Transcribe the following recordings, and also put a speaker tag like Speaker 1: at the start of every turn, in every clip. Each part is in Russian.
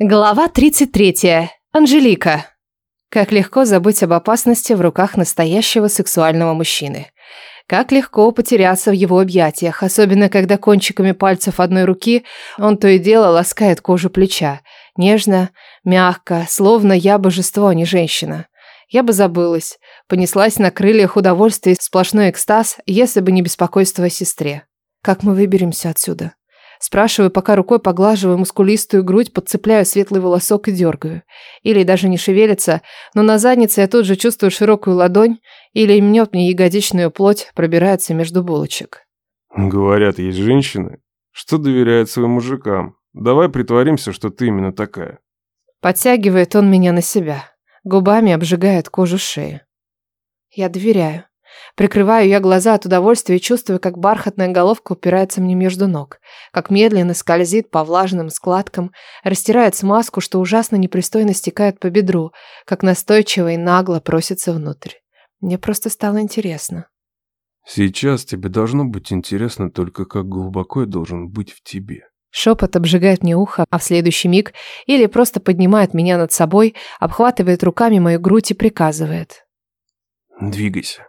Speaker 1: Глава 33. Анжелика. Как легко забыть об опасности в руках настоящего сексуального мужчины. Как легко потеряться в его объятиях, особенно когда кончиками пальцев одной руки он то и дело ласкает кожу плеча. Нежно, мягко, словно я божество, а не женщина. Я бы забылась, понеслась на крыльях удовольствия и сплошной экстаз, если бы не беспокойство о сестре. Как мы выберемся отсюда? Спрашиваю, пока рукой поглаживаю мускулистую грудь, подцепляю светлый волосок и дергаю. Или даже не шевелится, но на заднице я тут же чувствую широкую ладонь, или мнет мне ягодичную плоть, пробирается между булочек.
Speaker 2: Говорят, есть женщины, что доверяют своим мужикам. Давай притворимся, что ты именно такая.
Speaker 1: Подтягивает он меня на себя. Губами обжигает кожу шеи. Я доверяю. Прикрываю я глаза от удовольствия и чувствую, как бархатная головка упирается мне между ног, как медленно скользит по влажным складкам, растирает смазку, что ужасно непристойно стекает по бедру, как настойчиво и нагло просится внутрь. Мне просто стало интересно.
Speaker 2: Сейчас тебе должно быть интересно только, как глубоко я должен быть в тебе.
Speaker 1: Шепот обжигает мне ухо, а в следующий миг или просто поднимает меня над собой, обхватывает руками мою грудь и приказывает.
Speaker 2: Двигайся.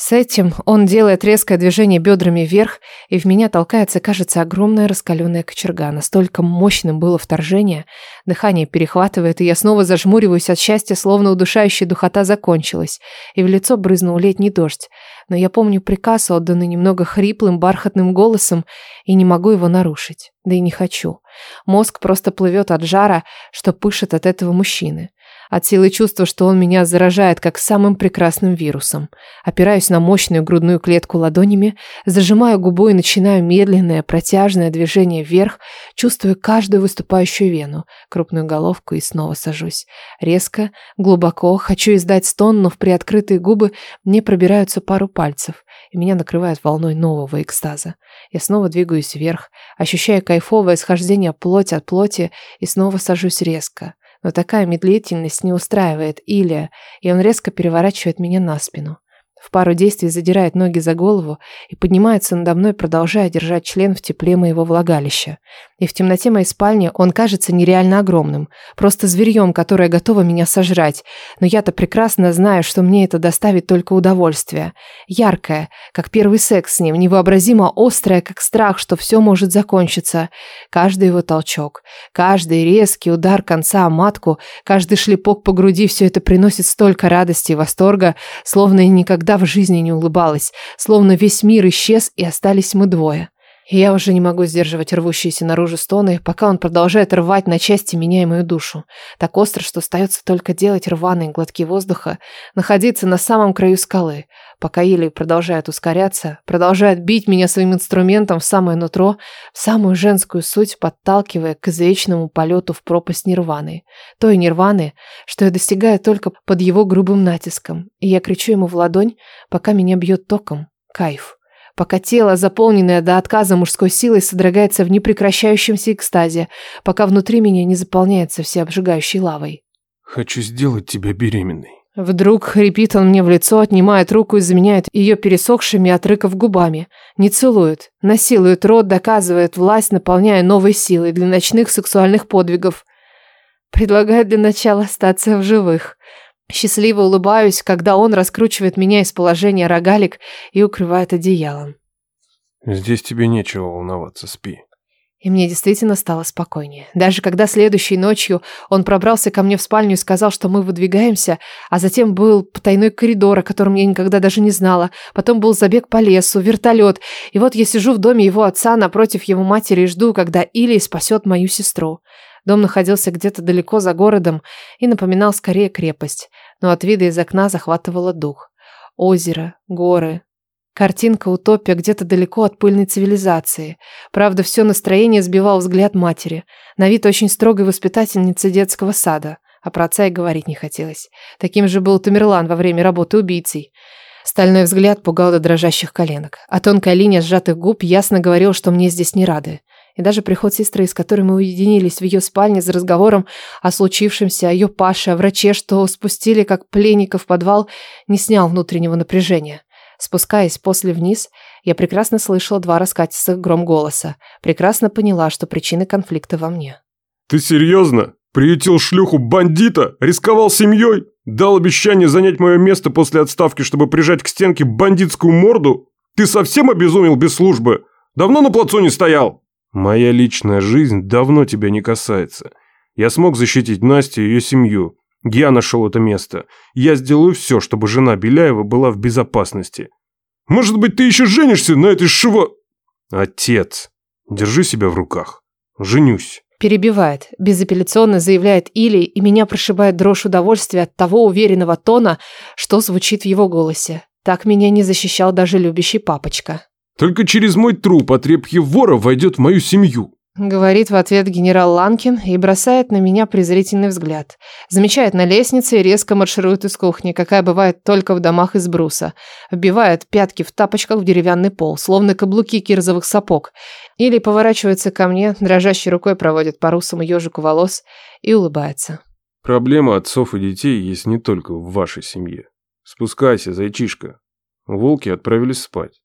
Speaker 1: С этим он делает резкое движение бедрами вверх, и в меня толкается, кажется, огромная раскаленная кочерга. Настолько мощным было вторжение. Дыхание перехватывает, и я снова зажмуриваюсь от счастья, словно удушающая духота закончилась, и в лицо брызнул летний дождь. Но я помню приказ, отданный немного хриплым, бархатным голосом, и не могу его нарушить. Да и не хочу. Мозг просто плывет от жара, что пышет от этого мужчины. От силы чувства, что он меня заражает как самым прекрасным вирусом. Опираюсь на мощную грудную клетку ладонями, зажимаю губу и начинаю медленное, протяжное движение вверх, чувствуя каждую выступающую вену, крупную головку и снова сажусь. Резко, глубоко, хочу издать стон, но в приоткрытые губы мне пробираются пару пальцев, и меня накрывает волной нового экстаза. Я снова двигаюсь вверх, ощущая кайфовое схождение плоть от плоти и снова сажусь резко. Но такая медлительность не устраивает Илия, и он резко переворачивает меня на спину. В пару действий задирает ноги за голову и поднимается надо мной, продолжая держать член в тепле моего влагалища. И в темноте моей спальни он кажется нереально огромным, просто зверьем, которое готово меня сожрать. Но я-то прекрасно знаю, что мне это доставит только удовольствие. Яркое, как первый секс с ним, невообразимо острое, как страх, что все может закончиться. Каждый его толчок, каждый резкий удар конца о матку, каждый шлепок по груди, все это приносит столько радости и восторга, словно и никогда в жизни не улыбалась, словно весь мир исчез и остались мы двое. Я уже не могу сдерживать рвущиеся наружу стоны, пока он продолжает рвать на части меня и мою душу. Так остро, что остается только делать рваные глотки воздуха, находиться на самом краю скалы, пока Или продолжает ускоряться, продолжает бить меня своим инструментом в самое нутро, в самую женскую суть, подталкивая к извечному полету в пропасть нирваны. Той нирваны, что я достигаю только под его грубым натиском. И я кричу ему в ладонь, пока меня бьет током. Кайф пока тело, заполненное до отказа мужской силой, содрогается в непрекращающемся экстазе, пока внутри меня не заполняется всеобжигающей лавой.
Speaker 2: «Хочу сделать тебя беременной».
Speaker 1: Вдруг хрипит он мне в лицо, отнимает руку и заменяет ее пересохшими от рыков губами. Не целует, насилует рот, доказывает власть, наполняя новой силой для ночных сексуальных подвигов. Предлагает для начала остаться в живых. Счастливо улыбаюсь, когда он раскручивает меня из положения рогалик и укрывает одеялом.
Speaker 2: Здесь тебе нечего волноваться, спи.
Speaker 1: И мне действительно стало спокойнее. Даже когда следующей ночью он пробрался ко мне в спальню и сказал, что мы выдвигаемся, а затем был потайной коридор, о котором я никогда даже не знала. Потом был забег по лесу, вертолет. И вот я сижу в доме его отца напротив его матери и жду, когда Илий спасет мою сестру. Дом находился где-то далеко за городом и напоминал скорее крепость, но от вида из окна захватывало дух. Озеро, горы. Картинка утопия где-то далеко от пыльной цивилизации. Правда, все настроение сбивал взгляд матери. На вид очень строгой воспитательницы детского сада. А про отца и говорить не хотелось. Таким же был Тамерлан во время работы убийцей. Стальной взгляд пугал до дрожащих коленок, а тонкая линия сжатых губ ясно говорила, что мне здесь не рады. И даже приход сестры, с которой мы уединились в ее спальне за разговором о случившемся, о ее Паше, о враче, что спустили как пленника в подвал, не снял внутреннего напряжения. Спускаясь после вниз, я прекрасно слышала два раскатистых гром голоса. Прекрасно поняла, что причины конфликта во мне.
Speaker 2: «Ты серьезно?» Приютил шлюху бандита, рисковал семьей, дал обещание занять мое место после отставки, чтобы прижать к стенке бандитскую морду? Ты совсем обезумел без службы? Давно на плацу не стоял? Моя личная жизнь давно тебя не касается. Я смог защитить Настю и ее семью. Я нашел это место. Я сделаю все, чтобы жена Беляева была в безопасности. Может быть, ты еще женишься на этой шиво... Отец, держи себя в руках. Женюсь.
Speaker 1: Перебивает, безапелляционно заявляет Или, и меня прошибает дрожь удовольствия от того уверенного тона, что звучит в его голосе. Так меня не защищал даже любящий папочка.
Speaker 2: Только через мой труп отрепье вора войдет в мою семью.
Speaker 1: Говорит в ответ генерал Ланкин и бросает на меня презрительный взгляд. Замечает на лестнице и резко марширует из кухни, какая бывает только в домах из бруса. Вбивает пятки в тапочках в деревянный пол, словно каблуки кирзовых сапог. Или поворачивается ко мне, дрожащей рукой проводит по русому ежику волос и улыбается.
Speaker 2: Проблема отцов и детей есть не только в вашей семье. Спускайся, зайчишка. Волки отправились спать.